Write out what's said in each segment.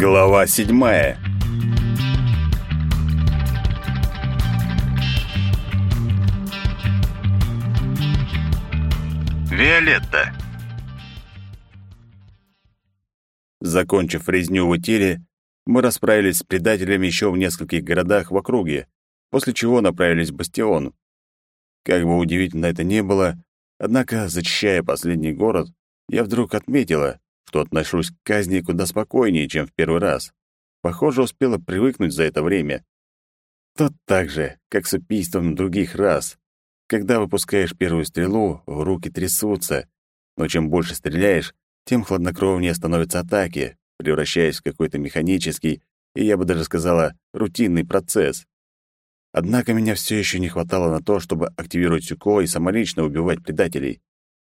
Глава седьмая Виолетта Закончив резню в Утиле, мы расправились с предателями еще в нескольких городах в округе, после чего направились в Бастион. Как бы удивительно это ни было, однако, зачищая последний город, я вдруг отметила, что отношусь к казни куда спокойнее, чем в первый раз. Похоже, успела привыкнуть за это время. Тут так же, как с убийством других рас. Когда выпускаешь первую стрелу, руки трясутся, но чем больше стреляешь, тем хладнокровнее становятся атаки, превращаясь в какой-то механический и, я бы даже сказала, рутинный процесс. Однако меня все еще не хватало на то, чтобы активировать Сюко и самолично убивать предателей.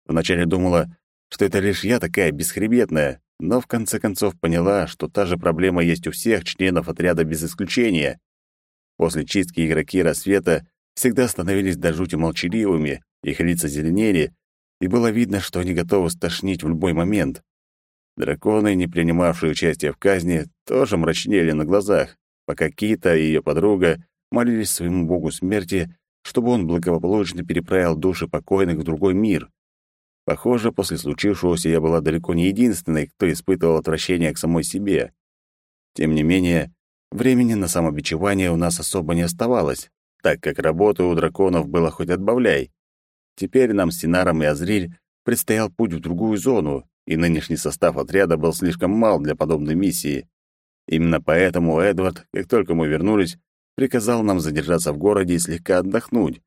Вначале думала, что это лишь я такая бесхребетная, но в конце концов поняла, что та же проблема есть у всех членов отряда без исключения. После чистки игроки рассвета всегда становились до жути молчаливыми, их лица зеленели, и было видно, что они готовы стошнить в любой момент. Драконы, не принимавшие участие в казни, тоже мрачнели на глазах, пока Кита и ее подруга молились своему богу смерти, чтобы он благополучно переправил души покойных в другой мир. Похоже, после случившегося я была далеко не единственной, кто испытывал отвращение к самой себе. Тем не менее, времени на самобичевание у нас особо не оставалось, так как работы у драконов было хоть отбавляй. Теперь нам с Синаром и Азриль предстоял путь в другую зону, и нынешний состав отряда был слишком мал для подобной миссии. Именно поэтому Эдвард, как только мы вернулись, приказал нам задержаться в городе и слегка отдохнуть,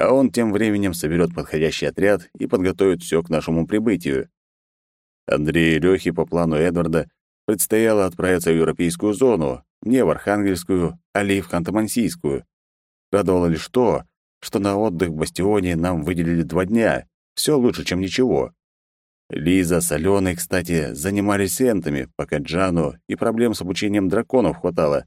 а он тем временем соберет подходящий отряд и подготовит все к нашему прибытию. Андрею и Лёхе по плану Эдварда предстояло отправиться в европейскую зону, не в Архангельскую, а ли в Ханты-Мансийскую. Радовало лишь то, что на отдых в Бастионе нам выделили два дня. Все лучше, чем ничего. Лиза с Аленой, кстати, занимались энтами, пока Джану и проблем с обучением драконов хватало.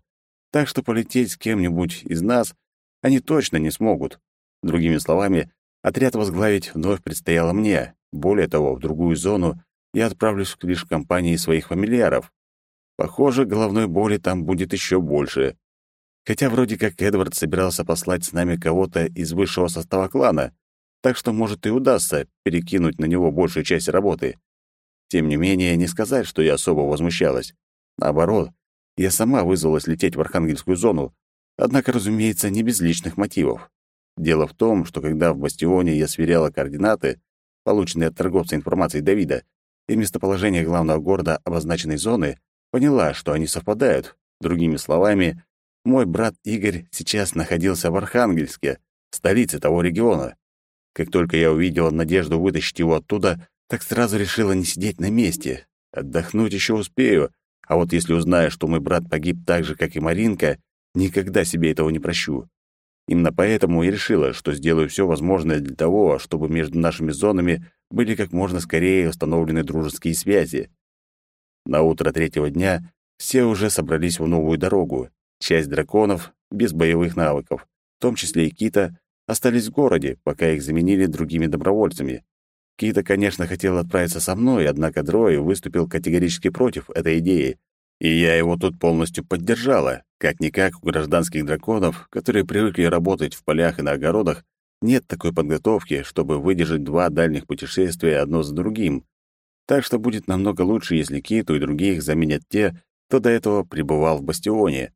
Так что полететь с кем-нибудь из нас они точно не смогут. Другими словами, отряд возглавить вновь предстояло мне. Более того, в другую зону я отправлюсь лишь в компании своих фамильяров. Похоже, головной боли там будет еще больше. Хотя вроде как Эдвард собирался послать с нами кого-то из высшего состава клана, так что, может, и удастся перекинуть на него большую часть работы. Тем не менее, не сказать, что я особо возмущалась. Наоборот, я сама вызвалась лететь в Архангельскую зону, однако, разумеется, не без личных мотивов. Дело в том, что когда в Бастионе я сверяла координаты, полученные от торговца информацией Давида, и местоположение главного города обозначенной зоны, поняла, что они совпадают. Другими словами, мой брат Игорь сейчас находился в Архангельске, столице того региона. Как только я увидела надежду вытащить его оттуда, так сразу решила не сидеть на месте. Отдохнуть еще успею, а вот если узнаю, что мой брат погиб так же, как и Маринка, никогда себе этого не прощу. Именно поэтому и решила, что сделаю все возможное для того, чтобы между нашими зонами были как можно скорее установлены дружеские связи. На утро третьего дня все уже собрались в новую дорогу. Часть драконов, без боевых навыков, в том числе и Кита, остались в городе, пока их заменили другими добровольцами. Кита, конечно, хотел отправиться со мной, однако Дрой выступил категорически против этой идеи, и я его тут полностью поддержала. Как-никак у гражданских драконов, которые привыкли работать в полях и на огородах, нет такой подготовки, чтобы выдержать два дальних путешествия одно за другим. Так что будет намного лучше, если Киту и других заменят те, кто до этого пребывал в бастионе.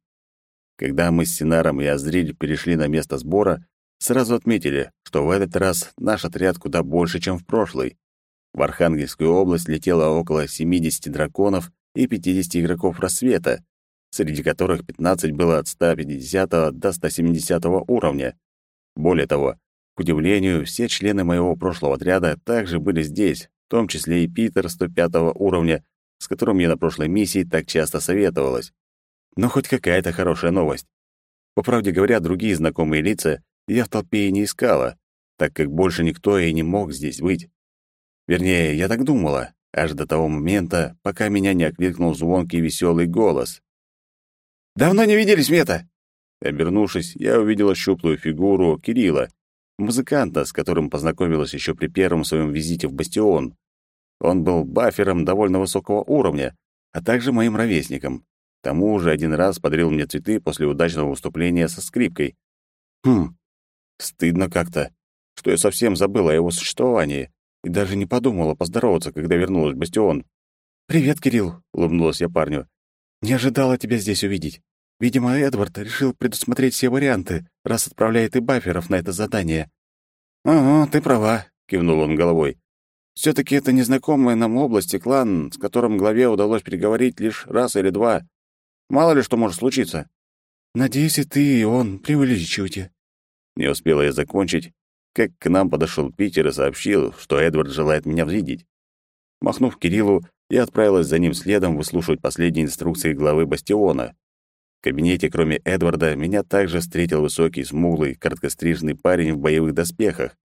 Когда мы с Синаром и Азриль перешли на место сбора, сразу отметили, что в этот раз наш отряд куда больше, чем в прошлый. В Архангельскую область летело около 70 драконов и 50 игроков рассвета, среди которых 15 было от 150 до 170 уровня. Более того, к удивлению, все члены моего прошлого отряда также были здесь, в том числе и Питер 105 уровня, с которым я на прошлой миссии так часто советовалась. Но хоть какая-то хорошая новость. По правде говоря, другие знакомые лица я в толпе и не искала, так как больше никто и не мог здесь быть. Вернее, я так думала, аж до того момента, пока меня не окликнул звонкий веселый голос. «Давно не виделись, Мета!» Обернувшись, я увидела щуплую фигуру Кирилла, музыканта, с которым познакомилась еще при первом своем визите в Бастион. Он был бафером довольно высокого уровня, а также моим ровесником. К тому же один раз подарил мне цветы после удачного выступления со скрипкой. Хм, стыдно как-то, что я совсем забыл о его существовании и даже не подумала поздороваться, когда вернулась в бастион. «Привет, Кирилл», — улыбнулась я парню. «Не ожидала тебя здесь увидеть. Видимо, Эдвард решил предусмотреть все варианты, раз отправляет и баферов на это задание». «Ага, ты права», — кивнул он головой. все таки это незнакомая нам область и клан, с которым главе удалось переговорить лишь раз или два. Мало ли что может случиться». «Надеюсь, и ты, и он преувеличиваете». Не успела я закончить, как к нам подошел Питер и сообщил, что Эдвард желает меня видеть. Махнув Кириллу, я отправилась за ним следом выслушивать последние инструкции главы бастиона. В кабинете, кроме Эдварда, меня также встретил высокий, смуглый, короткостриженный парень в боевых доспехах.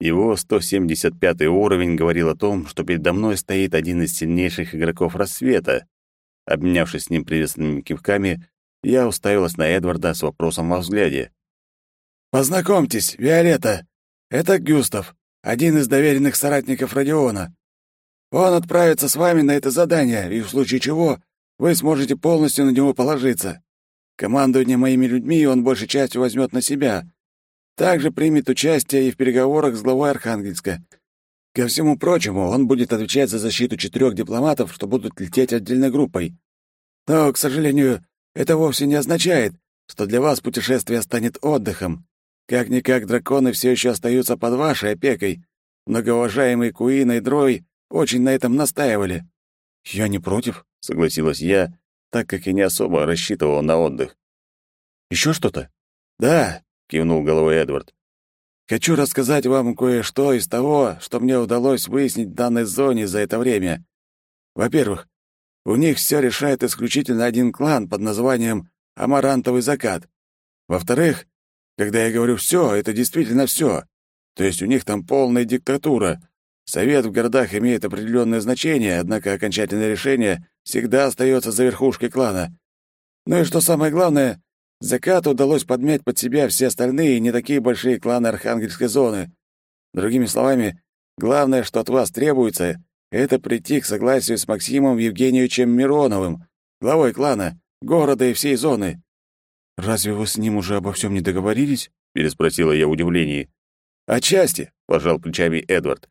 Его 175 уровень говорил о том, что передо мной стоит один из сильнейших игроков рассвета. Обменявшись с ним приветственными кивками, я уставилась на Эдварда с вопросом во взгляде. «Познакомьтесь, Виолетта. Это Гюстав, один из доверенных соратников Родиона. Он отправится с вами на это задание, и в случае чего вы сможете полностью на него положиться. Командование моими людьми он большей частью возьмет на себя. Также примет участие и в переговорах с главой Архангельска. Ко всему прочему, он будет отвечать за защиту четырех дипломатов, что будут лететь отдельной группой. Но, к сожалению, это вовсе не означает, что для вас путешествие станет отдыхом. Как-никак драконы все еще остаются под вашей опекой. Многоуважаемый Куин и Дрой очень на этом настаивали. «Я не против», — согласилась я, так как и не особо рассчитывал на отдых. Еще что-то?» «Да», — кивнул головой Эдвард. «Хочу рассказать вам кое-что из того, что мне удалось выяснить в данной зоне за это время. Во-первых, у них все решает исключительно один клан под названием «Амарантовый закат». Во-вторых, когда я говорю «все», это действительно все. То есть у них там полная диктатура. Совет в городах имеет определенное значение, однако окончательное решение всегда остается за верхушкой клана. Ну и что самое главное, Закату удалось подмять под себя все остальные не такие большие кланы Архангельской зоны. Другими словами, главное, что от вас требуется, это прийти к согласию с Максимом Евгеньевичем Мироновым, главой клана, города и всей зоны. «Разве вы с ним уже обо всем не договорились?» — переспросила я в удивлении. «Отчасти», — пожал плечами Эдвард.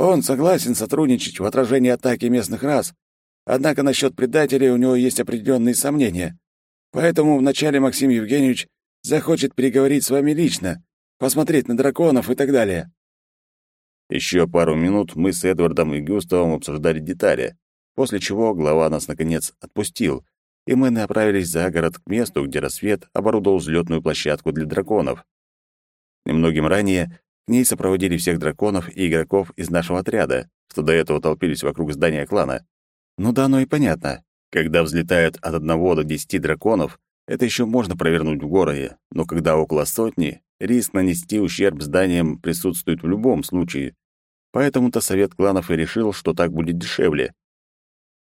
Он согласен сотрудничать в отражении атаки местных рас, однако насчет предателей у него есть определенные сомнения. Поэтому вначале Максим Евгеньевич захочет переговорить с вами лично, посмотреть на драконов и так далее. Еще пару минут мы с Эдвардом и Гюставом обсуждали детали, после чего глава нас, наконец, отпустил, и мы направились за город к месту, где рассвет оборудовал взлетную площадку для драконов. Немногим ранее к ней сопроводили всех драконов и игроков из нашего отряда, что до этого толпились вокруг здания клана. Ну да, оно и понятно. Когда взлетают от одного до десяти драконов, это еще можно провернуть в городе, но когда около сотни, риск нанести ущерб зданиям присутствует в любом случае. Поэтому-то совет кланов и решил, что так будет дешевле.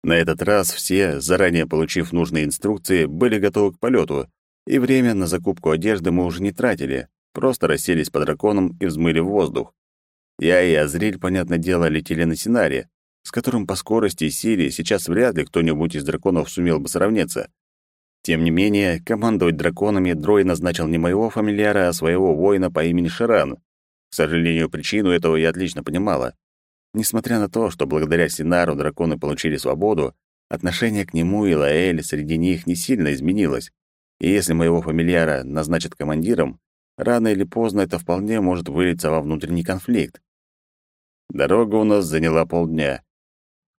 На этот раз все, заранее получив нужные инструкции, были готовы к полету, и время на закупку одежды мы уже не тратили, просто расселись по драконам и взмыли в воздух. Я и Азриль, понятное дело, летели на Синаре, с которым по скорости и силе сейчас вряд ли кто-нибудь из драконов сумел бы сравняться. Тем не менее, командовать драконами Дрой назначил не моего фамильяра, а своего воина по имени Шаран. К сожалению, причину этого я отлично понимала. Несмотря на то, что благодаря Синару драконы получили свободу, отношение к нему и Лаэль среди них не сильно изменилось. И если моего фамильяра назначат командиром, Рано или поздно это вполне может вылиться во внутренний конфликт. Дорога у нас заняла полдня.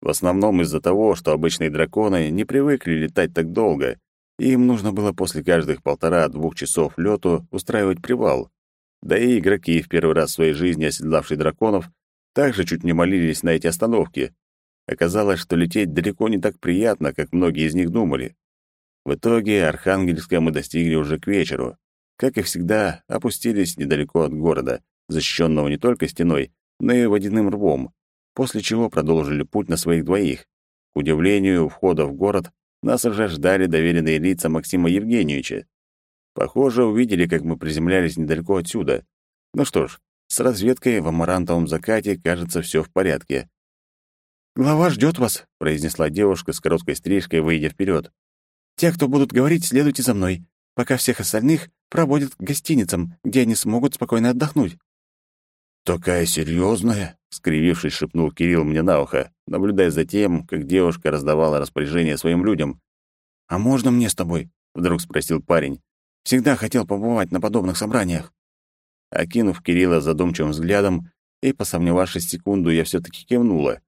В основном из-за того, что обычные драконы не привыкли летать так долго, и им нужно было после каждых полтора-двух часов лету устраивать привал. Да и игроки, в первый раз в своей жизни оседлавшие драконов, также чуть не молились на эти остановки. Оказалось, что лететь далеко не так приятно, как многие из них думали. В итоге Архангельска мы достигли уже к вечеру как и всегда, опустились недалеко от города, защищенного не только стеной, но и водяным рвом, после чего продолжили путь на своих двоих. К удивлению, у входа в город нас уже ждали доверенные лица Максима Евгеньевича. Похоже, увидели, как мы приземлялись недалеко отсюда. Ну что ж, с разведкой в амарантовом закате, кажется, все в порядке. «Глава ждет вас», — произнесла девушка с короткой стрижкой, выйдя вперед. Те, кто будут говорить, следуйте за мной, пока всех остальных проводят к гостиницам, где они смогут спокойно отдохнуть». «Такая серьезная?» — скривившись, шепнул Кирилл мне на ухо, наблюдая за тем, как девушка раздавала распоряжение своим людям. «А можно мне с тобой?» — вдруг спросил парень. «Всегда хотел побывать на подобных собраниях». Окинув Кирилла задумчивым взглядом и, посомневавшись секунду, я все таки кивнула.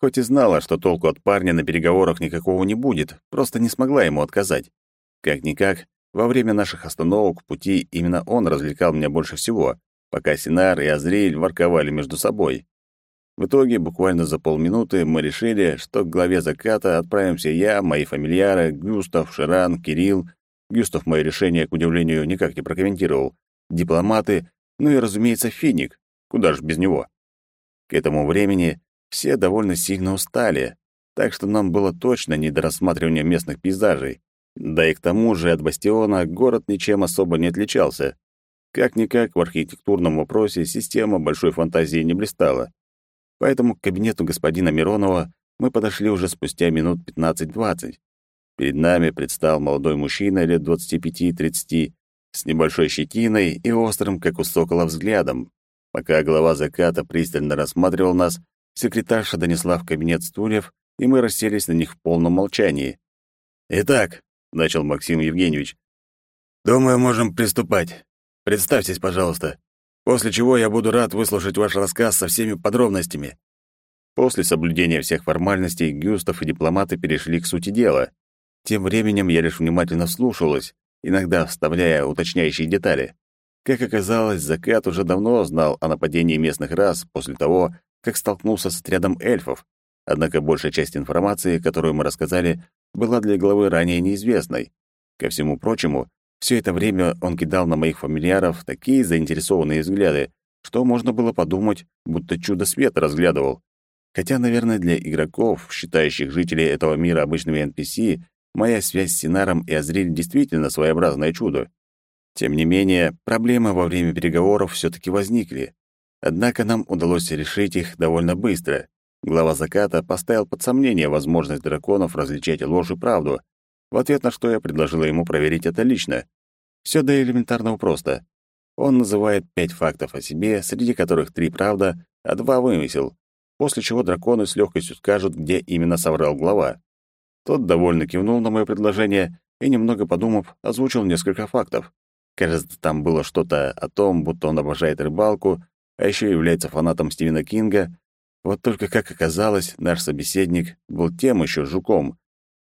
Хоть и знала, что толку от парня на переговорах никакого не будет, просто не смогла ему отказать. Как-никак, во время наших остановок пути именно он развлекал меня больше всего, пока Синар и Азриэль ворковали между собой. В итоге, буквально за полминуты мы решили, что к главе заката отправимся я, мои фамильяры, Гюстав, Ширан, Кирилл. Гюстав мое решение, к удивлению, никак не прокомментировал. Дипломаты, ну и, разумеется, Финик. Куда ж без него? К этому времени все довольно сильно устали, так что нам было точно не до рассматривания местных пейзажей. Да и к тому же от бастиона город ничем особо не отличался. Как-никак в архитектурном вопросе система большой фантазии не блистала. Поэтому к кабинету господина Миронова мы подошли уже спустя минут 15-20. Перед нами предстал молодой мужчина лет 25-30, с небольшой щетиной и острым, как у сокола, взглядом. Пока глава заката пристально рассматривал нас, секретарша донесла в кабинет стульев, и мы расселись на них в полном молчании. «Итак», — начал Максим Евгеньевич, — «думаю, можем приступать. Представьтесь, пожалуйста, после чего я буду рад выслушать ваш рассказ со всеми подробностями». После соблюдения всех формальностей Гюстав и дипломаты перешли к сути дела. Тем временем я лишь внимательно вслушивалась, иногда вставляя уточняющие детали. Как оказалось, Закат уже давно знал о нападении местных рас после того, как столкнулся с отрядом эльфов. Однако большая часть информации, которую мы рассказали, была для главы ранее неизвестной. Ко всему прочему, все это время он кидал на моих фамильяров такие заинтересованные взгляды, что можно было подумать, будто чудо света разглядывал. Хотя, наверное, для игроков, считающих жителей этого мира обычными NPC, моя связь с Синаром и Азриль действительно своеобразное чудо. Тем не менее, проблемы во время переговоров все таки возникли. Однако нам удалось решить их довольно быстро. Глава заката поставил под сомнение возможность драконов различать ложь и правду, в ответ на что я предложила ему проверить это лично. Все до элементарного просто. Он называет пять фактов о себе, среди которых три правда, а два вымысел, после чего драконы с легкостью скажут, где именно соврал глава. Тот довольно кивнул на мое предложение и, немного подумав, озвучил несколько фактов. Кажется, там было что-то о том, будто он обожает рыбалку, а еще является фанатом Стивена Кинга. Вот только, как оказалось, наш собеседник был тем еще жуком,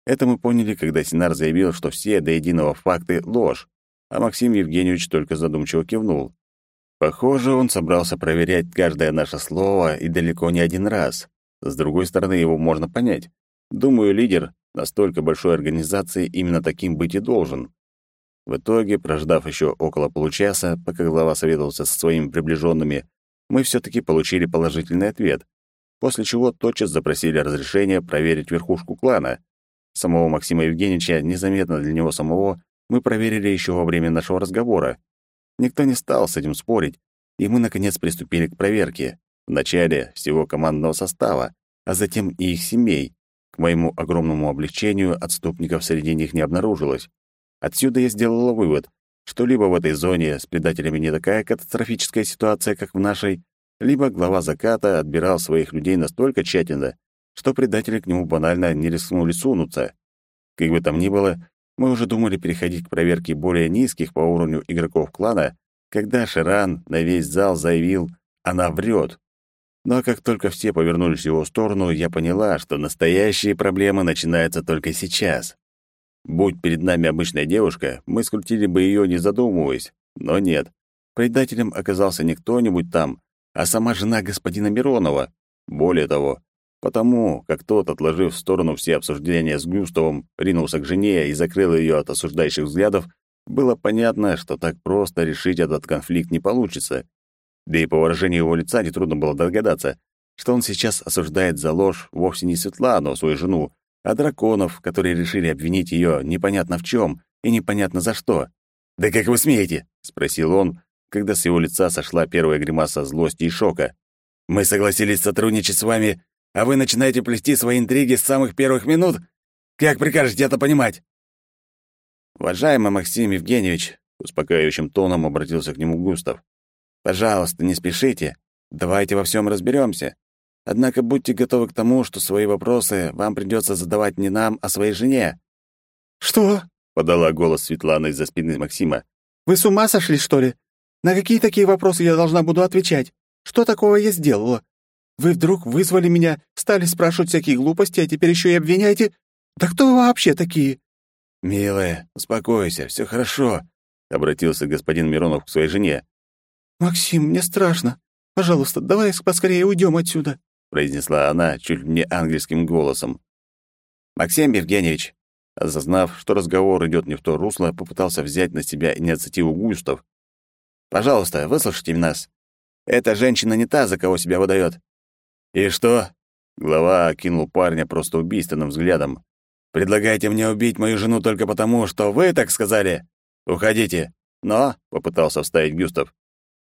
это мы поняли, когда Синар заявил, что все до единого факты — ложь, а Максим Евгеньевич только задумчиво кивнул. Похоже, он собрался проверять каждое наше слово и далеко не один раз. С другой стороны, его можно понять. Думаю, лидер настолько большой организации именно таким быть и должен. В итоге, прождав еще около получаса, пока глава советовался со своими приближенными, мы все таки получили положительный ответ, после чего тотчас запросили разрешение проверить верхушку клана. Самого Максима Евгеньевича, незаметно для него самого, мы проверили еще во время нашего разговора. Никто не стал с этим спорить, и мы, наконец, приступили к проверке. Вначале всего командного состава, а затем и их семей. К моему огромному облегчению отступников среди них не обнаружилось. Отсюда я сделала вывод, что либо в этой зоне с предателями не такая катастрофическая ситуация, как в нашей, либо глава заката отбирал своих людей настолько тщательно, что предатели к нему банально не рискнули сунуться. Как бы там ни было, мы уже думали переходить к проверке более низких по уровню игроков клана, когда Ширан на весь зал заявил «она врет». Но как только все повернулись в его сторону, я поняла, что настоящие проблемы начинаются только сейчас. Будь перед нами обычная девушка, мы скрутили бы ее, не задумываясь. Но нет. Предателем оказался не кто-нибудь там, а сама жена господина Миронова. Более того, Потому как тот, отложив в сторону все обсуждения с Гюставом, ринулся к жене и закрыл ее от осуждающих взглядов, было понятно, что так просто решить этот конфликт не получится. Да и по выражению его лица нетрудно было догадаться, что он сейчас осуждает за ложь вовсе не Светлану, свою жену, а драконов, которые решили обвинить ее непонятно в чем и непонятно за что. «Да как вы смеете?» — спросил он, когда с его лица сошла первая гримаса злости и шока. «Мы согласились сотрудничать с вами а вы начинаете плести свои интриги с самых первых минут? Как прикажете это понимать?» «Уважаемый Максим Евгеньевич», — успокаивающим тоном обратился к нему Густав, «пожалуйста, не спешите. Давайте во всем разберемся. Однако будьте готовы к тому, что свои вопросы вам придется задавать не нам, а своей жене». «Что?» — подала голос Светлана из-за спины Максима. «Вы с ума сошли, что ли? На какие такие вопросы я должна буду отвечать? Что такого я сделала? Вы вдруг вызвали меня, стали спрашивать всякие глупости, а теперь еще и обвиняете? Да кто вы вообще такие?» «Милая, успокойся, все хорошо», — обратился господин Миронов к своей жене. «Максим, мне страшно. Пожалуйста, давай поскорее уйдем отсюда», — произнесла она чуть не ангельским голосом. «Максим Евгеньевич», осознав, что разговор идет не в то русло, попытался взять на себя инициативу Густав. «Пожалуйста, выслушайте нас. Эта женщина не та, за кого себя выдает». «И что?» Глава окинул парня просто убийственным взглядом. «Предлагаете мне убить мою жену только потому, что вы так сказали? Уходите!» «Но», — попытался вставить Густав.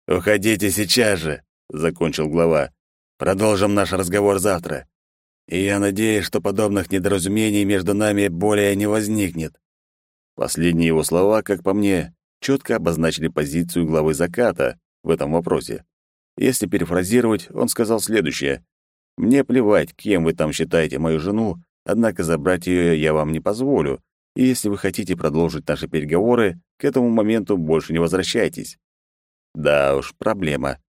«Уходите сейчас же», — закончил глава. «Продолжим наш разговор завтра. И я надеюсь, что подобных недоразумений между нами более не возникнет». Последние его слова, как по мне, четко обозначили позицию главы заката в этом вопросе. Если перефразировать, он сказал следующее. «Мне плевать, кем вы там считаете мою жену, однако забрать ее я вам не позволю, и если вы хотите продолжить наши переговоры, к этому моменту больше не возвращайтесь». Да уж, проблема.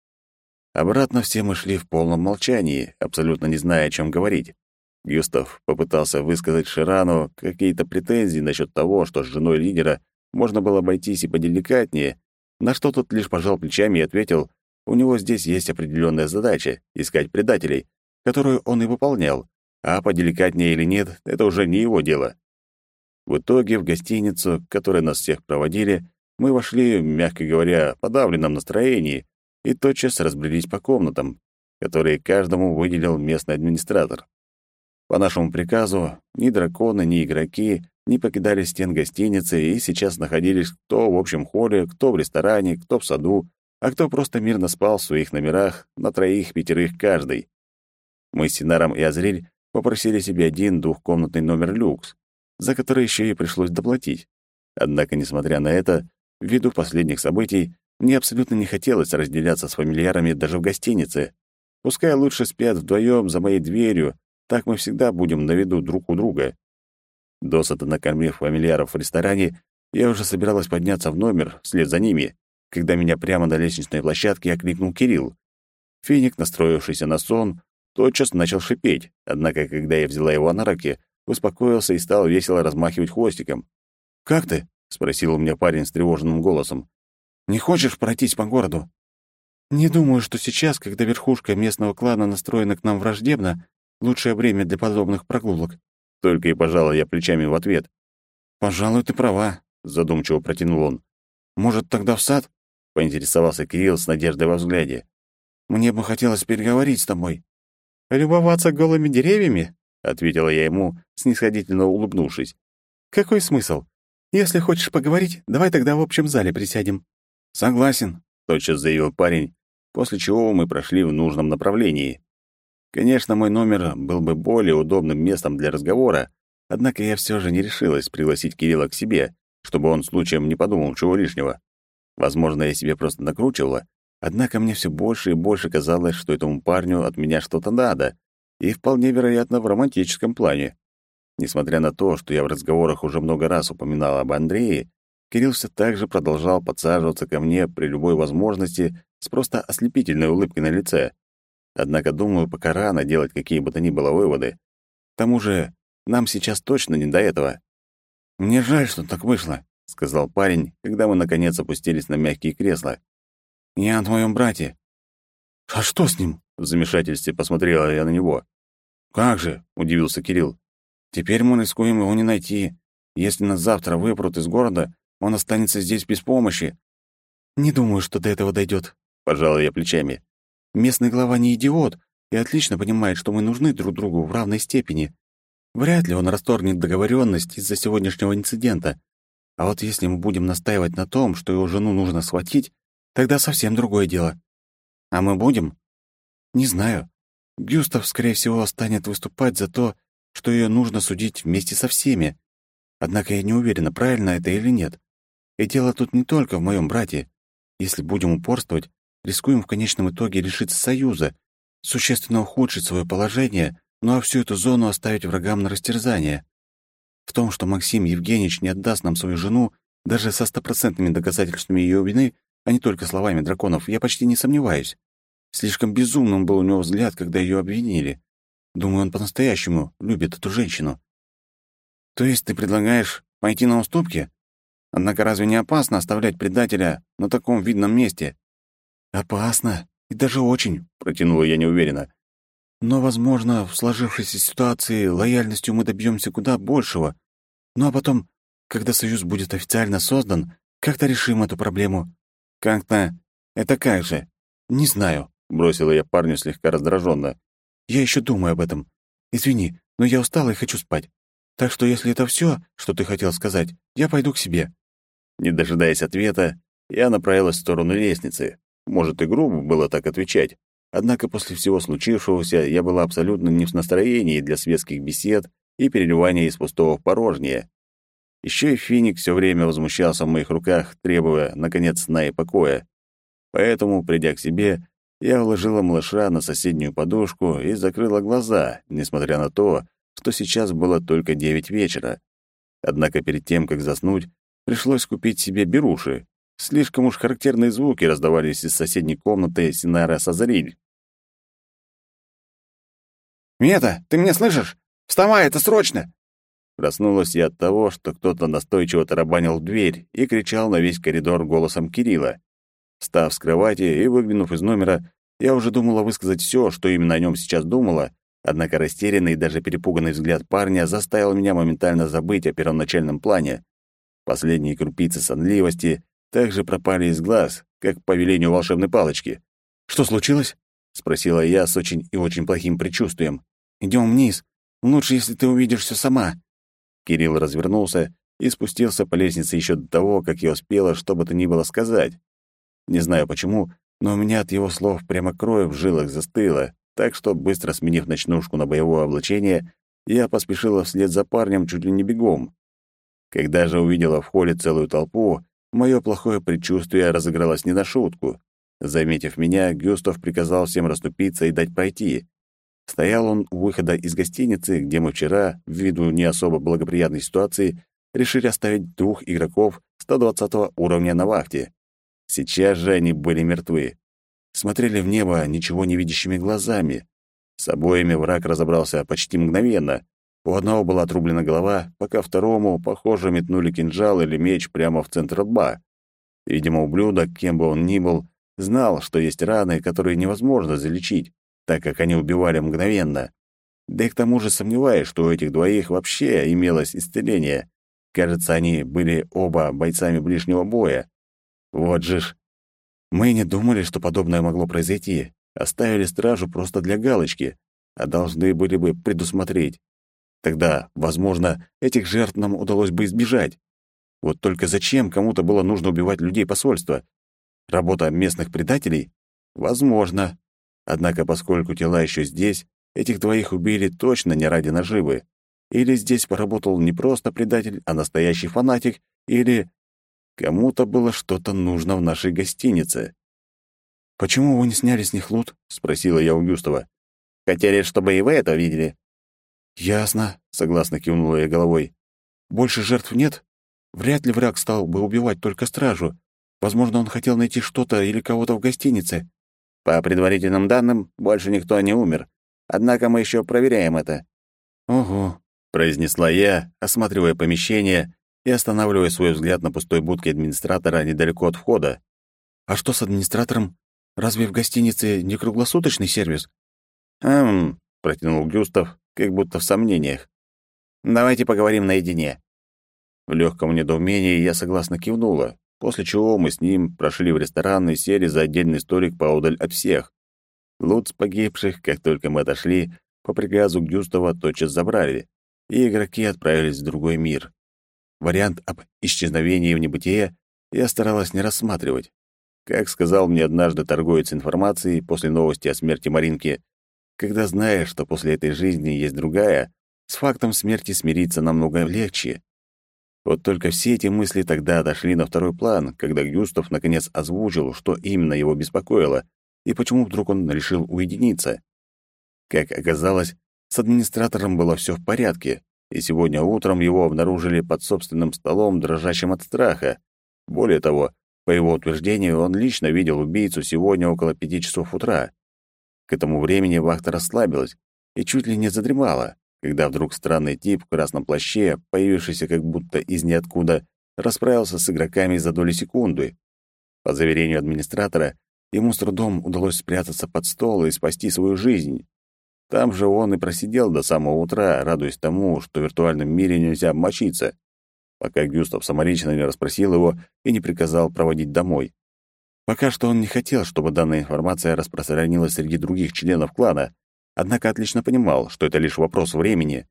Обратно все мы шли в полном молчании, абсолютно не зная, о чем говорить. Гюстав попытался высказать Ширану какие-то претензии насчет того, что с женой лидера можно было обойтись и поделикатнее, на что тот лишь пожал плечами и ответил, у него здесь есть определенная задача — искать предателей, которую он и выполнял, а поделикатнее или нет — это уже не его дело. В итоге в гостиницу, к которой нас всех проводили, мы вошли, мягко говоря, в подавленном настроении, и тотчас разбрелись по комнатам, которые каждому выделил местный администратор. По нашему приказу ни драконы, ни игроки не покидали стен гостиницы и сейчас находились кто в общем холле, кто в ресторане, кто в саду, а кто просто мирно спал в своих номерах на троих-пятерых каждый. Мы с Синаром и Азриль попросили себе один двухкомнатный номер люкс, за который еще и пришлось доплатить. Однако, несмотря на это, ввиду последних событий, мне абсолютно не хотелось разделяться с фамильярами даже в гостинице. Пускай лучше спят вдвоем за моей дверью, так мы всегда будем на виду друг у друга. Досыта накормив фамильяров в ресторане, я уже собиралась подняться в номер вслед за ними, когда меня прямо на лестничной площадке окликнул Кирилл. Финик, настроившийся на сон, тотчас начал шипеть, однако, когда я взяла его на руки, успокоился и стал весело размахивать хвостиком. «Как ты?» — спросил у меня парень с тревожным голосом. Не хочешь пройтись по городу? Не думаю, что сейчас, когда верхушка местного клана настроена к нам враждебно, лучшее время для подобных прогулок. Только и пожала я плечами в ответ. Пожалуй, ты права, задумчиво протянул он. Может, тогда в сад? поинтересовался Кирилл с надеждой во взгляде. Мне бы хотелось переговорить с тобой. Любоваться голыми деревьями? ответила я ему, снисходительно улыбнувшись. Какой смысл? Если хочешь поговорить, давай тогда в общем зале присядем. «Согласен», — тотчас заявил парень, после чего мы прошли в нужном направлении. Конечно, мой номер был бы более удобным местом для разговора, однако я все же не решилась пригласить Кирилла к себе, чтобы он случаем не подумал чего лишнего. Возможно, я себе просто накручивала, однако мне все больше и больше казалось, что этому парню от меня что-то надо, и вполне вероятно в романтическом плане. Несмотря на то, что я в разговорах уже много раз упоминала об Андрее, Кирилл все так же продолжал подсаживаться ко мне при любой возможности с просто ослепительной улыбкой на лице. Однако, думаю, пока рано делать какие бы то ни было выводы. К тому же, нам сейчас точно не до этого. «Мне жаль, что так вышло», — сказал парень, когда мы, наконец, опустились на мягкие кресла. «Я о твоем брате». «А что с ним?» — в замешательстве посмотрела я на него. «Как же?» — удивился Кирилл. «Теперь мы рискуем его не найти. Если нас завтра выпрут из города, он останется здесь без помощи. Не думаю, что до этого дойдет, пожала я плечами. Местный глава не идиот и отлично понимает, что мы нужны друг другу в равной степени. Вряд ли он расторгнет договоренность из-за сегодняшнего инцидента. А вот если мы будем настаивать на том, что его жену нужно схватить, тогда совсем другое дело. А мы будем? Не знаю. Гюстав, скорее всего, станет выступать за то, что ее нужно судить вместе со всеми. Однако я не уверена, правильно это или нет. И дело тут не только в моем брате. Если будем упорствовать, рискуем в конечном итоге лишиться союза, существенно ухудшить свое положение, ну а всю эту зону оставить врагам на растерзание. В том, что Максим Евгеньевич не отдаст нам свою жену, даже со стопроцентными доказательствами ее вины, а не только словами драконов, я почти не сомневаюсь. Слишком безумным был у него взгляд, когда ее обвинили. Думаю, он по-настоящему любит эту женщину. То есть ты предлагаешь пойти на уступки? Однако разве не опасно оставлять предателя на таком видном месте? Опасно. И даже очень, протянула я неуверенно. Но, возможно, в сложившейся ситуации лояльностью мы добьемся куда большего. Ну а потом, когда союз будет официально создан, как-то решим эту проблему. Как-то... Это как же? Не знаю, бросила я парню слегка раздраженно. Я еще думаю об этом. Извини, но я устала и хочу спать. Так что если это все, что ты хотел сказать, я пойду к себе. Не дожидаясь ответа, я направилась в сторону лестницы. Может, и грубо было так отвечать. Однако после всего случившегося я была абсолютно не в настроении для светских бесед и переливания из пустого в порожнее. Еще и Финик все время возмущался в моих руках, требуя, наконец, сна и покоя. Поэтому, придя к себе, я уложила малыша на соседнюю подушку и закрыла глаза, несмотря на то, что сейчас было только девять вечера. Однако перед тем, как заснуть, пришлось купить себе беруши. Слишком уж характерные звуки раздавались из соседней комнаты Синара Сазариль. «Мета, ты меня слышишь? Вставай, это срочно!» Проснулась я от того, что кто-то настойчиво тарабанил в дверь и кричал на весь коридор голосом Кирилла. Встав с кровати и выглянув из номера, я уже думала высказать все, что именно о нем сейчас думала, однако растерянный и даже перепуганный взгляд парня заставил меня моментально забыть о первоначальном плане. Последние крупицы сонливости также пропали из глаз, как по велению волшебной палочки. «Что случилось?» — спросила я с очень и очень плохим предчувствием. «Идем вниз. Лучше, если ты увидишь все сама». Кирилл развернулся и спустился по лестнице еще до того, как я успела что бы то ни было сказать. Не знаю почему, но у меня от его слов прямо кровь в жилах застыла, так что, быстро сменив ночнушку на боевое облачение, я поспешила вслед за парнем чуть ли не бегом. Когда же увидела в холле целую толпу, мое плохое предчувствие разыгралось не на шутку. Заметив меня, Гюстав приказал всем расступиться и дать пройти. Стоял он у выхода из гостиницы, где мы вчера, ввиду не особо благоприятной ситуации, решили оставить двух игроков 120 уровня на вахте. Сейчас же они были мертвы. Смотрели в небо ничего не видящими глазами. С обоими враг разобрался почти мгновенно. У одного была отрублена голова, пока второму, похоже, метнули кинжал или меч прямо в центр лба. Видимо, ублюдок, кем бы он ни был, знал, что есть раны, которые невозможно залечить, так как они убивали мгновенно. Да и к тому же сомневаюсь, что у этих двоих вообще имелось исцеление. Кажется, они были оба бойцами ближнего боя. Вот же ж. Мы не думали, что подобное могло произойти. Оставили стражу просто для галочки, а должны были бы предусмотреть. Тогда, возможно, этих жертв нам удалось бы избежать. Вот только зачем кому-то было нужно убивать людей посольства? Работа местных предателей? Возможно. Однако, поскольку тела еще здесь, этих двоих убили точно не ради наживы. Или здесь поработал не просто предатель, а настоящий фанатик, или кому-то было что-то нужно в нашей гостинице. «Почему вы не сняли с них лут?» — спросила я у Гюстова. «Хотели, чтобы и вы это видели?» «Ясно», — согласно кивнула я головой. «Больше жертв нет? Вряд ли враг стал бы убивать только стражу. Возможно, он хотел найти что-то или кого-то в гостинице». «По предварительным данным, больше никто не умер. Однако мы еще проверяем это». «Ого», — произнесла я, осматривая помещение и останавливая свой взгляд на пустой будке администратора недалеко от входа. «А что с администратором? Разве в гостинице не круглосуточный сервис?» «Хм», — протянул Гюстав, как будто в сомнениях. «Давайте поговорим наедине». В легком недоумении я согласно кивнула, после чего мы с ним прошли в ресторан и сели за отдельный столик поодаль от всех. Лут с погибших, как только мы отошли, по приказу Гюстава тотчас забрали, и игроки отправились в другой мир. Вариант об исчезновении в небытие я старалась не рассматривать. Как сказал мне однажды торговец информацией после новости о смерти Маринки, когда знаешь, что после этой жизни есть другая, с фактом смерти смириться намного легче. Вот только все эти мысли тогда отошли на второй план, когда Гюстав наконец озвучил, что именно его беспокоило и почему вдруг он решил уединиться. Как оказалось, с администратором было все в порядке, и сегодня утром его обнаружили под собственным столом, дрожащим от страха. Более того, по его утверждению, он лично видел убийцу сегодня около пяти часов утра. К этому времени вахта расслабилась и чуть ли не задремала, когда вдруг странный тип в красном плаще, появившийся как будто из ниоткуда, расправился с игроками за доли секунды. По заверению администратора, ему с трудом удалось спрятаться под стол и спасти свою жизнь. Там же он и просидел до самого утра, радуясь тому, что в виртуальном мире нельзя обмочиться пока Гюстав самолично не расспросил его и не приказал проводить домой. Пока что он не хотел, чтобы данная информация распространилась среди других членов клана, однако отлично понимал, что это лишь вопрос времени.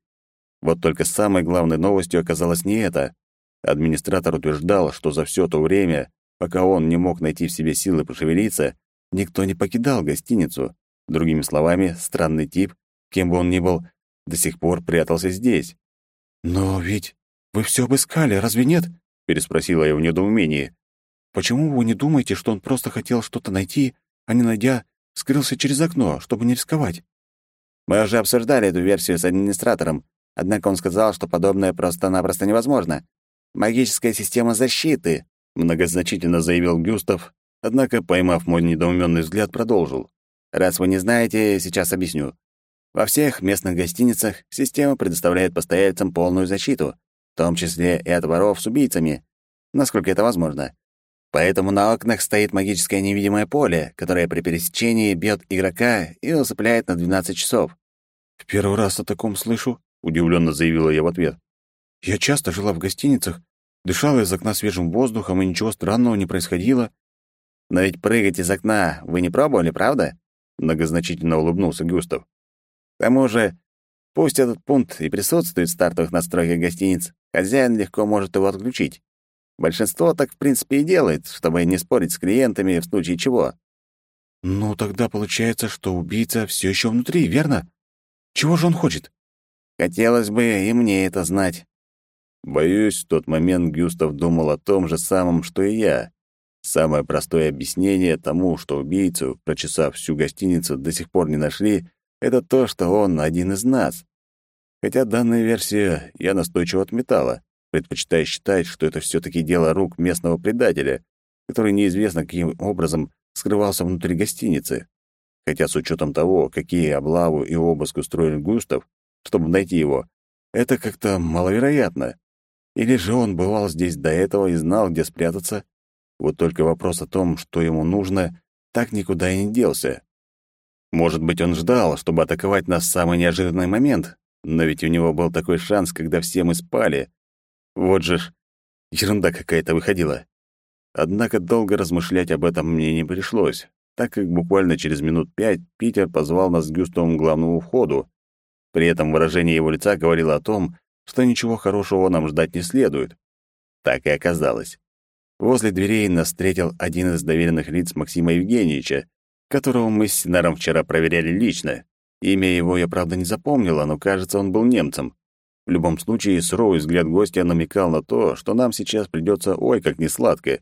Вот только самой главной новостью оказалось не это. Администратор утверждал, что за все то время, пока он не мог найти в себе силы пошевелиться, никто не покидал гостиницу. Другими словами, странный тип, кем бы он ни был, до сих пор прятался здесь. «Но ведь «Вы все обыскали, разве нет?» — переспросила я в недоумении. «Почему вы не думаете, что он просто хотел что-то найти, а не найдя, скрылся через окно, чтобы не рисковать?» «Мы уже обсуждали эту версию с администратором, однако он сказал, что подобное просто-напросто невозможно. Магическая система защиты», — многозначительно заявил Гюстав, однако, поймав мой недоуменный взгляд, продолжил. «Раз вы не знаете, сейчас объясню. Во всех местных гостиницах система предоставляет постояльцам полную защиту, в том числе и от воров с убийцами, насколько это возможно. Поэтому на окнах стоит магическое невидимое поле, которое при пересечении бьет игрока и усыпляет на 12 часов. «В первый раз о таком слышу», — удивленно заявила я в ответ. «Я часто жила в гостиницах, дышала из окна свежим воздухом, и ничего странного не происходило». «Но ведь прыгать из окна вы не пробовали, правда?» — многозначительно улыбнулся Густав. «К тому же, пусть этот пункт и присутствует в стартовых настройках гостиниц, хозяин легко может его отключить. Большинство так, в принципе, и делает, чтобы не спорить с клиентами в случае чего. Ну, тогда получается, что убийца все еще внутри, верно? Чего же он хочет? Хотелось бы и мне это знать. Боюсь, в тот момент Гюстав думал о том же самом, что и я. Самое простое объяснение тому, что убийцу, прочесав всю гостиницу, до сих пор не нашли, это то, что он один из нас. Хотя данную версию я настойчиво отметала, предпочитая считать, что это все таки дело рук местного предателя, который неизвестно каким образом скрывался внутри гостиницы. Хотя с учетом того, какие облаву и обыск устроил Густав, чтобы найти его, это как-то маловероятно. Или же он бывал здесь до этого и знал, где спрятаться? Вот только вопрос о том, что ему нужно, так никуда и не делся. Может быть, он ждал, чтобы атаковать нас в самый неожиданный момент, но ведь у него был такой шанс, когда все мы спали. Вот же ж, ерунда какая-то выходила. Однако долго размышлять об этом мне не пришлось, так как буквально через минут пять Питер позвал нас с Гюстовым главному входу. При этом выражение его лица говорило о том, что ничего хорошего нам ждать не следует. Так и оказалось. Возле дверей нас встретил один из доверенных лиц Максима Евгеньевича, которого мы с Синаром вчера проверяли лично. Имя его я, правда, не запомнила, но, кажется, он был немцем. В любом случае, суровый взгляд гостя намекал на то, что нам сейчас придется ой как несладко.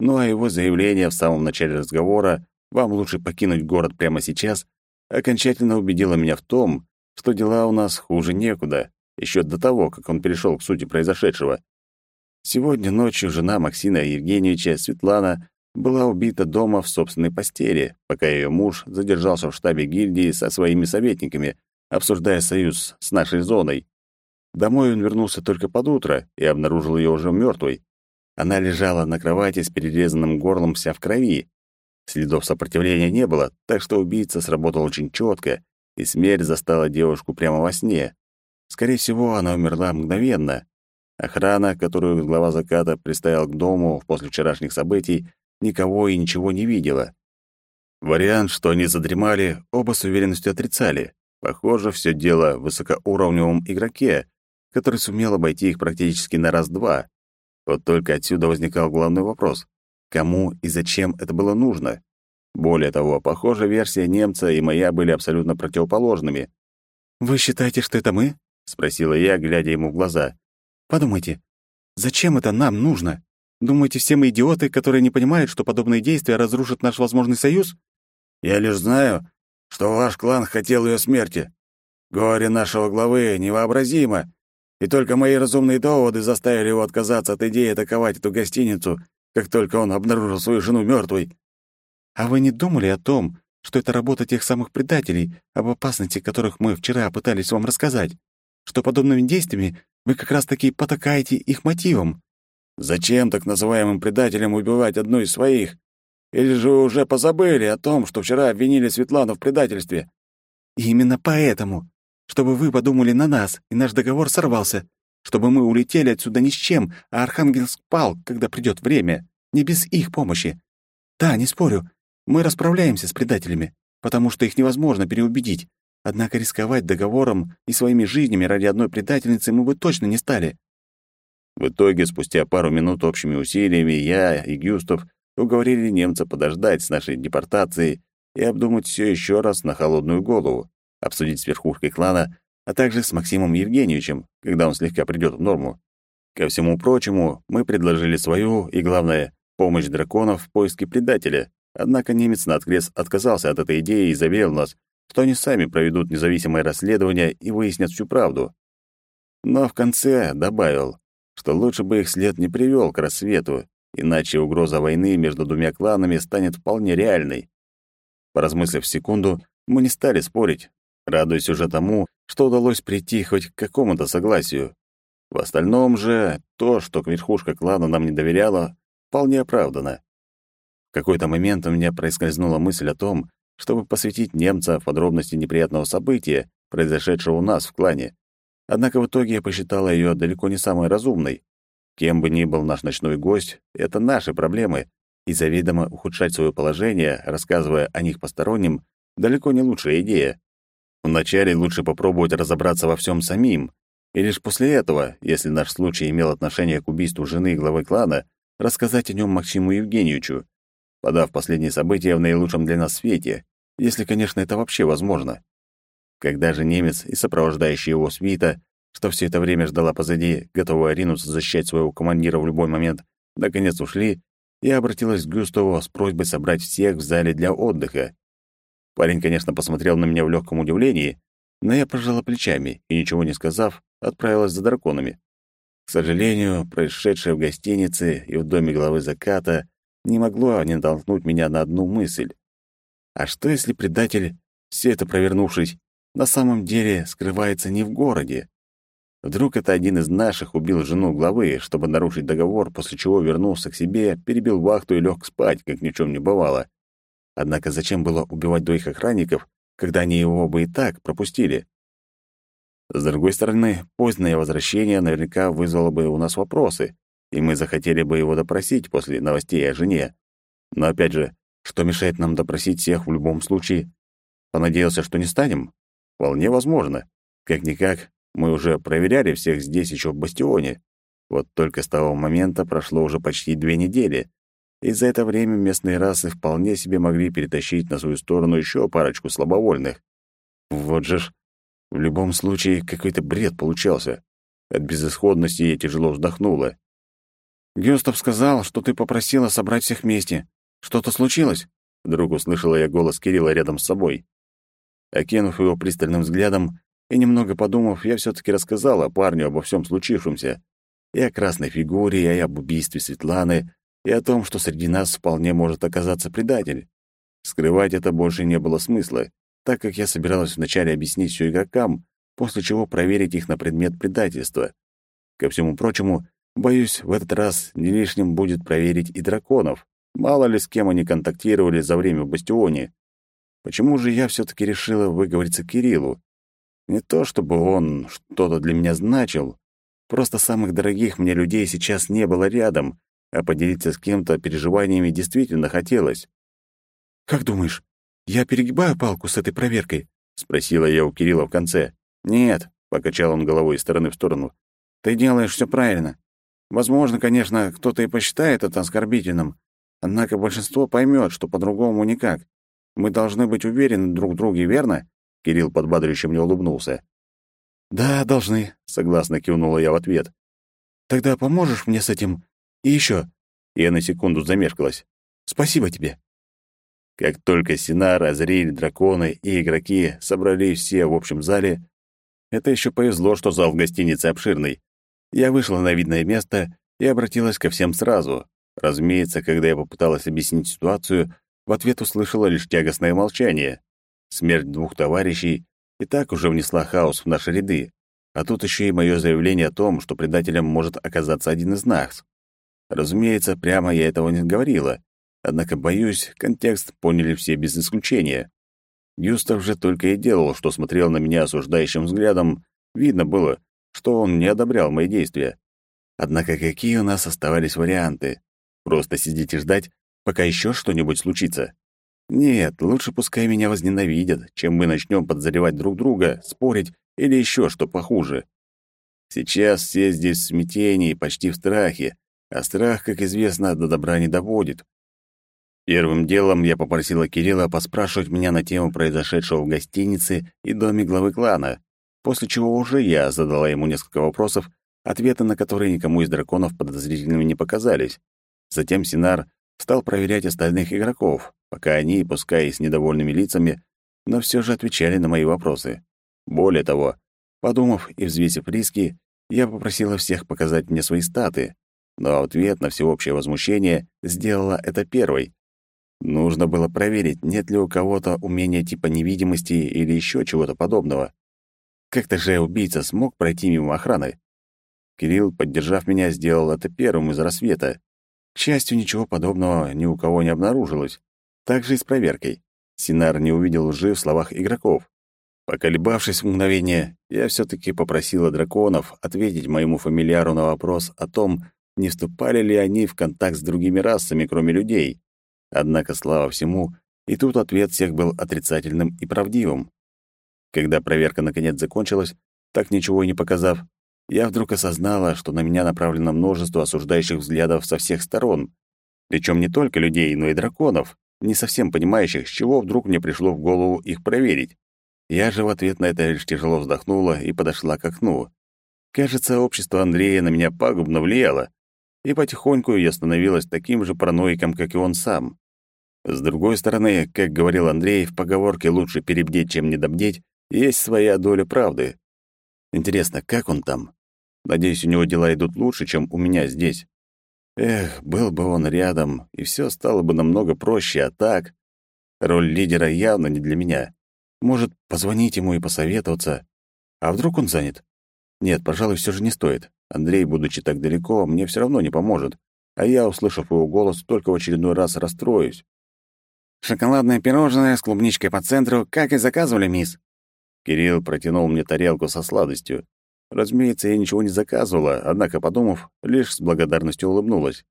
Ну а его заявление в самом начале разговора «вам лучше покинуть город прямо сейчас» окончательно убедило меня в том, что дела у нас хуже некуда, еще до того, как он перешел к сути произошедшего. Сегодня ночью жена Максима Евгеньевича, Светлана, была убита дома в собственной постели, пока ее муж задержался в штабе гильдии со своими советниками, обсуждая союз с нашей зоной. Домой он вернулся только под утро и обнаружил ее уже мертвой. Она лежала на кровати с перерезанным горлом вся в крови. Следов сопротивления не было, так что убийца сработал очень четко, и смерть застала девушку прямо во сне. Скорее всего, она умерла мгновенно. Охрана, которую глава заката приставил к дому после вчерашних событий, никого и ничего не видела. Вариант, что они задремали, оба с уверенностью отрицали. Похоже, все дело в высокоуровневом игроке, который сумел обойти их практически на раз-два. Вот только отсюда возникал главный вопрос. Кому и зачем это было нужно? Более того, похоже, версия немца и моя были абсолютно противоположными. «Вы считаете, что это мы?» — спросила я, глядя ему в глаза. «Подумайте, Зачем это нам нужно? Думаете, все мы идиоты, которые не понимают, что подобные действия разрушат наш возможный союз? Я лишь знаю, что ваш клан хотел ее смерти. Горе нашего главы невообразимо, и только мои разумные доводы заставили его отказаться от идеи атаковать эту гостиницу, как только он обнаружил свою жену мертвой. А вы не думали о том, что это работа тех самых предателей, об опасности которых мы вчера пытались вам рассказать? Что подобными действиями вы как раз-таки потакаете их мотивам? Зачем так называемым предателям убивать одну из своих? Или же уже позабыли о том, что вчера обвинили Светлану в предательстве? Именно поэтому, чтобы вы подумали на нас, и наш договор сорвался, чтобы мы улетели отсюда ни с чем, а Архангельск пал, когда придет время, не без их помощи. Да, не спорю, мы расправляемся с предателями, потому что их невозможно переубедить. Однако рисковать договором и своими жизнями ради одной предательницы мы бы точно не стали. В итоге, спустя пару минут общими усилиями, я и Гюстав уговорили немца подождать с нашей депортацией и обдумать все еще раз на холодную голову, обсудить с верхушкой клана, а также с Максимом Евгеньевичем, когда он слегка придет в норму. Ко всему прочему, мы предложили свою и, главное, помощь драконов в поиске предателя, однако немец наотрез отказался от этой идеи и заверил нас, что они сами проведут независимое расследование и выяснят всю правду. Но в конце добавил, что лучше бы их след не привел к рассвету, иначе угроза войны между двумя кланами станет вполне реальной. Поразмыслив секунду, мы не стали спорить, радуясь уже тому, что удалось прийти хоть к какому-то согласию. В остальном же то, что верхушка клана нам не доверяла, вполне оправдано. В какой-то момент у меня проскользнула мысль о том, чтобы посвятить немца в подробности неприятного события, произошедшего у нас в клане. Однако в итоге я посчитала ее далеко не самой разумной. Кем бы ни был наш ночной гость, это наши проблемы, и заведомо ухудшать свое положение, рассказывая о них посторонним, далеко не лучшая идея. Вначале лучше попробовать разобраться во всем самим, и лишь после этого, если наш случай имел отношение к убийству жены главы клана, рассказать о нем Максиму Евгеньевичу, подав последние события в наилучшем для нас свете, если, конечно, это вообще возможно. Когда же немец и сопровождающий его свита, что все это время ждала позади, готовая ринуться защищать своего командира в любой момент, наконец ушли, я обратилась к Гюставу с просьбой собрать всех в зале для отдыха. Парень, конечно, посмотрел на меня в легком удивлении, но я пожала плечами и, ничего не сказав, отправилась за драконами. К сожалению, происшедшее в гостинице и в доме главы заката не могло не натолкнуть меня на одну мысль. А что, если предатель, все это провернувшись, на самом деле скрывается не в городе? Вдруг это один из наших убил жену главы, чтобы нарушить договор, после чего вернулся к себе, перебил вахту и лег спать, как ни в чем не бывало. Однако зачем было убивать двоих охранников, когда они его бы и так пропустили? С другой стороны, позднее возвращение наверняка вызвало бы у нас вопросы, и мы захотели бы его допросить после новостей о жене. Но опять же, что мешает нам допросить всех в любом случае? Понадеялся, что не станем? Вполне возможно. Как-никак, мы уже проверяли всех здесь еще в бастионе. Вот только с того момента прошло уже почти две недели, и за это время местные расы вполне себе могли перетащить на свою сторону еще парочку слабовольных. Вот же ж, в любом случае какой-то бред получался. От безысходности я тяжело вздохнула. «Гюстав сказал, что ты попросила собрать всех вместе. Что-то случилось?» Вдруг услышала я голос Кирилла рядом с собой. Окинув его пристальным взглядом и немного подумав, я все таки рассказала парню обо всем случившемся. И о красной фигуре, и об убийстве Светланы, и о том, что среди нас вполне может оказаться предатель. Скрывать это больше не было смысла, так как я собиралась вначале объяснить все игрокам, после чего проверить их на предмет предательства. Ко всему прочему, боюсь, в этот раз не лишним будет проверить и драконов. Мало ли с кем они контактировали за время в Бастионе. Почему же я все таки решила выговориться Кириллу? Не то чтобы он что-то для меня значил, просто самых дорогих мне людей сейчас не было рядом, а поделиться с кем-то переживаниями действительно хотелось. «Как думаешь, я перегибаю палку с этой проверкой?» — спросила я у Кирилла в конце. «Нет», — покачал он головой из стороны в сторону. «Ты делаешь все правильно. Возможно, конечно, кто-то и посчитает это оскорбительным, однако большинство поймет, что по-другому никак. Мы должны быть уверены друг в друге, верно?» Кирилл подбадривающе мне улыбнулся. «Да, должны», — согласно кивнула я в ответ. Тогда поможешь мне с этим? И еще. Я на секунду замешкалась. Спасибо тебе. Как только Синар, Азриль, драконы и игроки собрались все в общем зале, это еще повезло, что зал в гостинице обширный. Я вышла на видное место и обратилась ко всем сразу. Разумеется, когда я попыталась объяснить ситуацию, в ответ услышала лишь тягостное молчание. Смерть двух товарищей и так уже внесла хаос в наши ряды, а тут еще и мое заявление о том, что предателем может оказаться один из нас. Разумеется, прямо я этого не говорила, однако, боюсь, контекст поняли все без исключения. Юстов же только и делал, что смотрел на меня осуждающим взглядом. Видно было, что он не одобрял мои действия. Однако какие у нас оставались варианты? Просто сидеть и ждать, пока еще что-нибудь случится? Нет, лучше пускай меня возненавидят, чем мы начнем подзаревать друг друга, спорить или еще что похуже. Сейчас все здесь в смятении, почти в страхе, а страх, как известно, до добра не доводит. Первым делом я попросила Кирилла поспрашивать меня на тему произошедшего в гостинице и доме главы клана, после чего уже я задала ему несколько вопросов, ответы на которые никому из драконов подозрительными не показались. Затем Синар стал проверять остальных игроков, пока они, пускай и с недовольными лицами, но все же отвечали на мои вопросы. Более того, подумав и взвесив риски, я попросила всех показать мне свои статы, но в ответ на всеобщее возмущение сделала это первой. Нужно было проверить, нет ли у кого-то умения типа невидимости или еще чего-то подобного. Как-то же убийца смог пройти мимо охраны. Кирилл, поддержав меня, сделал это первым из рассвета. К счастью, ничего подобного ни у кого не обнаружилось. Так же и с проверкой. Синар не увидел лжи в словах игроков. Поколебавшись в мгновение, я все таки попросила драконов ответить моему фамильяру на вопрос о том, не вступали ли они в контакт с другими расами, кроме людей. Однако, слава всему, и тут ответ всех был отрицательным и правдивым. Когда проверка наконец закончилась, так ничего и не показав, я вдруг осознала, что на меня направлено множество осуждающих взглядов со всех сторон. Причем не только людей, но и драконов, не совсем понимающих, с чего вдруг мне пришло в голову их проверить. Я же в ответ на это лишь тяжело вздохнула и подошла к окну. Кажется, общество Андрея на меня пагубно влияло, и потихоньку я становилась таким же параноиком, как и он сам. С другой стороны, как говорил Андрей, в поговорке «лучше перебдеть, чем недобдеть» есть своя доля правды. Интересно, как он там? Надеюсь, у него дела идут лучше, чем у меня здесь. Эх, был бы он рядом, и все стало бы намного проще, а так... Роль лидера явно не для меня. Может, позвонить ему и посоветоваться. А вдруг он занят? Нет, пожалуй, все же не стоит. Андрей, будучи так далеко, мне все равно не поможет. А я, услышав его голос, только в очередной раз расстроюсь. «Шоколадное пирожное с клубничкой по центру, как и заказывали, мисс». Кирилл протянул мне тарелку со сладостью. Разумеется, я ничего не заказывала, однако, подумав, лишь с благодарностью улыбнулась.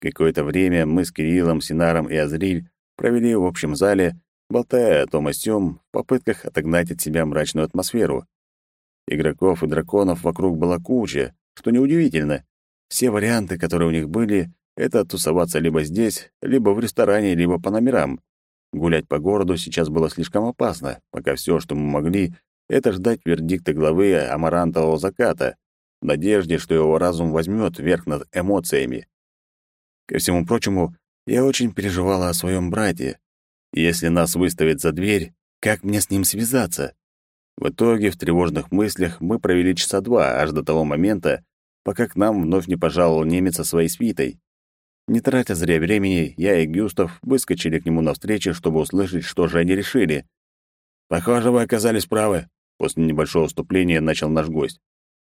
Какое-то время мы с Кириллом, Синаром и Азриль провели в общем зале, болтая о том о сём, в попытках отогнать от себя мрачную атмосферу. Игроков и драконов вокруг была куча, что неудивительно. Все варианты, которые у них были, это тусоваться либо здесь, либо в ресторане, либо по номерам. Гулять по городу сейчас было слишком опасно, пока все, что мы могли, это ждать вердикта главы амарантового заката, в надежде, что его разум возьмет верх над эмоциями. Ко всему прочему, я очень переживала о своем брате. Если нас выставят за дверь, как мне с ним связаться? В итоге в тревожных мыслях мы провели часа два, аж до того момента, пока к нам вновь не пожаловал немец со своей свитой. Не тратя зря времени, я и Гюстав выскочили к нему навстречу, чтобы услышать, что же они решили. «Похоже, вы оказались правы», — после небольшого вступления начал наш гость.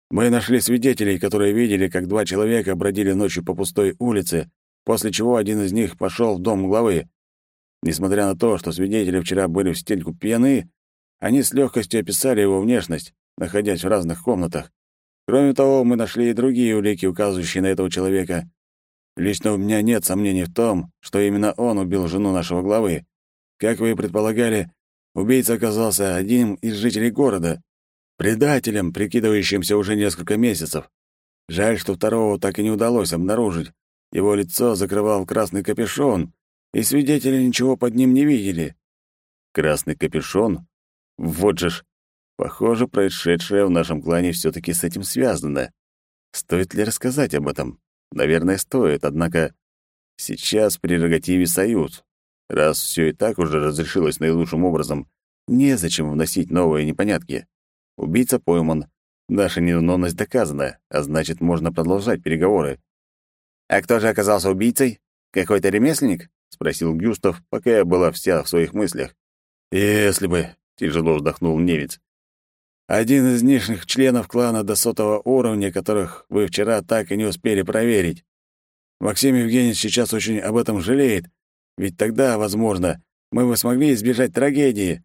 «Мы нашли свидетелей, которые видели, как два человека бродили ночью по пустой улице, после чего один из них пошел в дом главы. Несмотря на то, что свидетели вчера были в стельку пьяны, они с легкостью описали его внешность, находясь в разных комнатах. Кроме того, мы нашли и другие улики, указывающие на этого человека. Лично у меня нет сомнений в том, что именно он убил жену нашего главы. Как вы и предполагали, убийца оказался одним из жителей города, предателем, прикидывающимся уже несколько месяцев. Жаль, что второго так и не удалось обнаружить. Его лицо закрывал красный капюшон, и свидетели ничего под ним не видели. Красный капюшон? Вот же ж. Похоже, происшедшее в нашем клане все таки с этим связано. Стоит ли рассказать об этом? Наверное, стоит, однако сейчас в прерогативе союз. Раз все и так уже разрешилось наилучшим образом, незачем вносить новые непонятки. Убийца пойман, наша невиновность доказана, а значит, можно продолжать переговоры. «А кто же оказался убийцей? Какой-то ремесленник?» — спросил Гюстав, пока я была вся в своих мыслях. «Если бы», — тяжело вздохнул немец. «Один из нижних членов клана до сотого уровня, которых вы вчера так и не успели проверить. Максим Евгеньевич сейчас очень об этом жалеет, ведь тогда, возможно, мы бы смогли избежать трагедии.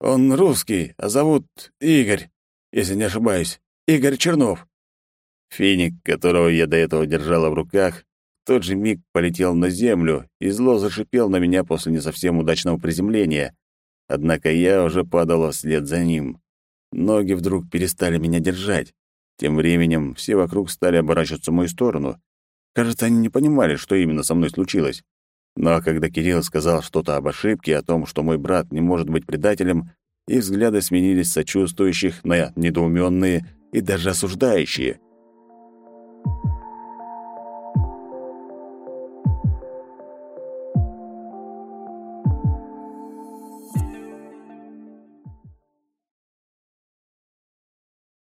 Он русский, а зовут Игорь, если не ошибаюсь. Игорь Чернов. Финик, которого я до этого держала в руках, в тот же миг полетел на землю и зло зашипел на меня после не совсем удачного приземления. Однако я уже падала вслед за ним. Ноги вдруг перестали меня держать. Тем временем все вокруг стали оборачиваться в мою сторону. Кажется, они не понимали, что именно со мной случилось. Но когда Кирилл сказал что-то об ошибке, о том, что мой брат не может быть предателем, их взгляды сменились сочувствующих на недоуменные и даже осуждающие —